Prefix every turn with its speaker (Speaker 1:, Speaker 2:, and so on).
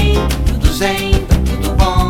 Speaker 1: bem, tudo zen, tá tudo bom.